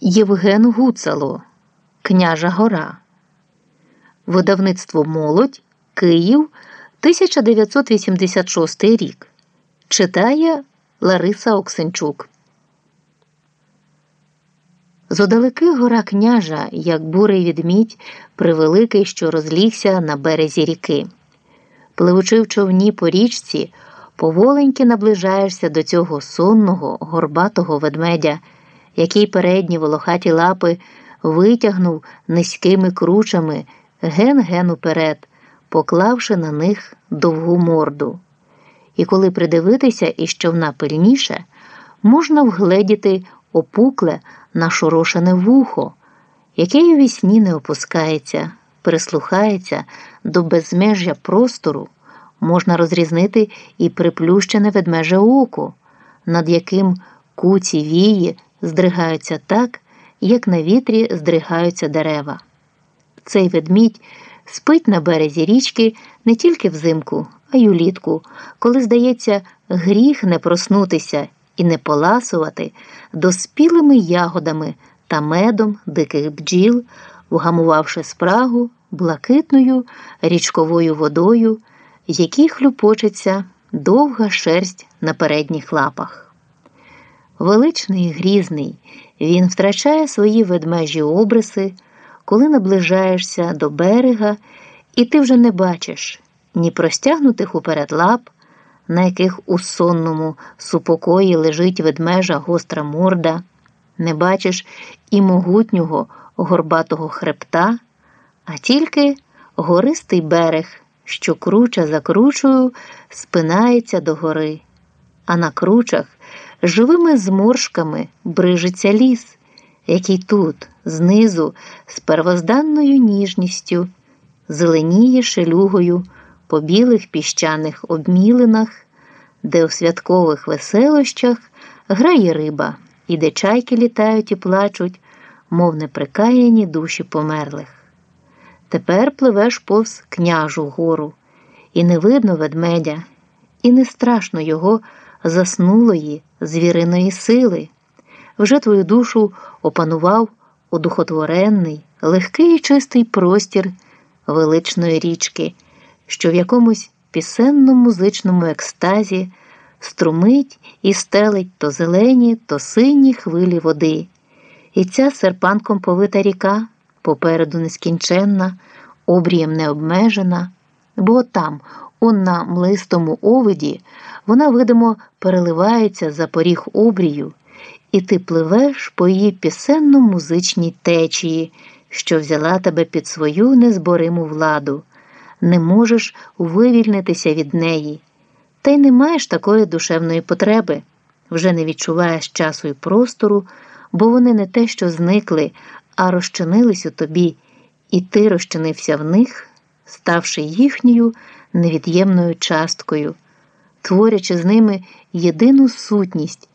Євген Гуцало Княжа Гора. Видавництво Молодь Київ 1986 рік. Читає Лариса Оксенчук. Зодалеки гора княжа, як бурий відмідь, превеликий, що розлігся на березі ріки. Пливучи в човні по річці, поволеньки наближаєшся до цього сонного, горбатого ведмедя, який передні волохаті лапи витягнув низькими кручами ген-ген уперед, поклавши на них довгу морду. І коли придивитися із човна пильніше, можна вгледіти опукле нашорошене вухо, яке й у вісні не опускається, прислухається до безмежжя простору, можна розрізнити і приплющене ведмеже око, над яким куці вії здригаються так, як на вітрі здригаються дерева. Цей ведмідь спить на березі річки не тільки взимку, а й улітку, коли, здається, гріх не проснутися і не поласувати доспілими ягодами та медом диких бджіл, вгамувавши спрагу блакитною річковою водою, в якій хлюпочеться довга шерсть на передніх лапах. Величний і грізний, він втрачає свої ведмежі обриси, коли наближаєшся до берега, і ти вже не бачиш ні простягнутих уперед лап, на яких у сонному супокої лежить ведмежа гостра морда, не бачиш і могутнього горбатого хребта, а тільки гористий берег, що круча за кручою спинається до гори, а на кручах живими зморшками брижиться ліс, який тут, знизу, з первозданною ніжністю, зеленіє шелюгою по білих піщаних обмілинах, де у святкових веселощах грає риба, і де чайки літають і плачуть, мов неприкаяні душі померлих. Тепер пливеш повз княжу гору, і не видно ведмедя, і не страшно його заснулої звіриної сили. Вже твою душу опанував одухотворенний, легкий і чистий простір величної річки, що в якомусь пісенно-музичному екстазі струмить і стелить то зелені, то сині хвилі води. І ця серпанком повита ріка попереду нескінченна, обрієм необмежена, бо там, он на млистому овиді, вона, видимо, переливається за поріг обрію, і ти пливеш по її пісенно-музичній течії, що взяла тебе під свою незбориму владу, не можеш вивільнитися від неї, та й не маєш такої душевної потреби, вже не відчуваєш часу і простору, бо вони не те, що зникли, а розчинились у тобі, і ти розчинився в них, ставши їхньою невід'ємною часткою, творячи з ними єдину сутність,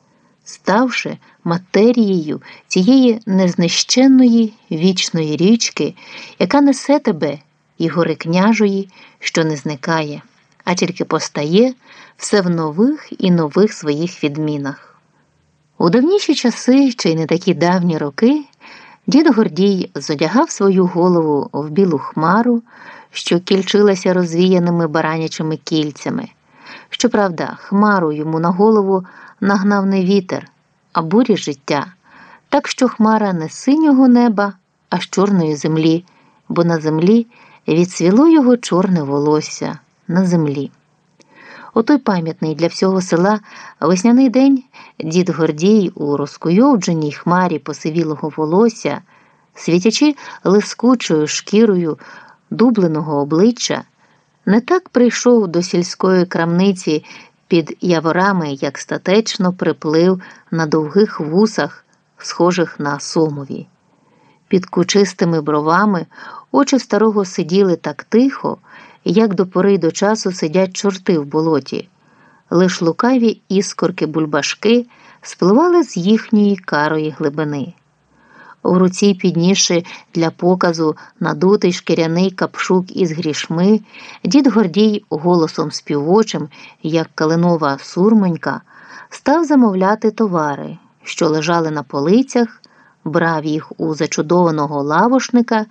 ставши матерією цієї незнищенної вічної річки, яка несе тебе і гори княжої, що не зникає, а тільки постає все в нових і нових своїх відмінах. У давніші часи, чи й не такі давні роки, дід Гордій зодягав свою голову в білу хмару, що кільчилася розвіяними баранячими кільцями. Щоправда, хмару йому на голову нагнав не вітер, а бурі життя, так що хмара не синього неба, а з чорної землі, бо на землі відсвіло його чорне волосся на землі. У той пам'ятний для всього села весняний день дід Гордій у розкуйовдженій хмарі посивілого волосся, світячи лискучою шкірою дубленого обличчя, не так прийшов до сільської крамниці під яворами, як статечно приплив на довгих вусах, схожих на сомові. Під кучистими бровами очі старого сиділи так тихо, як до пори до часу сидять чорти в болоті. Лиш лукаві іскорки бульбашки спливали з їхньої карої глибини. В руці, піднісши для показу надутий шкіряний капшук із грішми, дід Гордій голосом співочим, як калинова сурмонька, став замовляти товари, що лежали на полицях, брав їх у зачудованого лавошника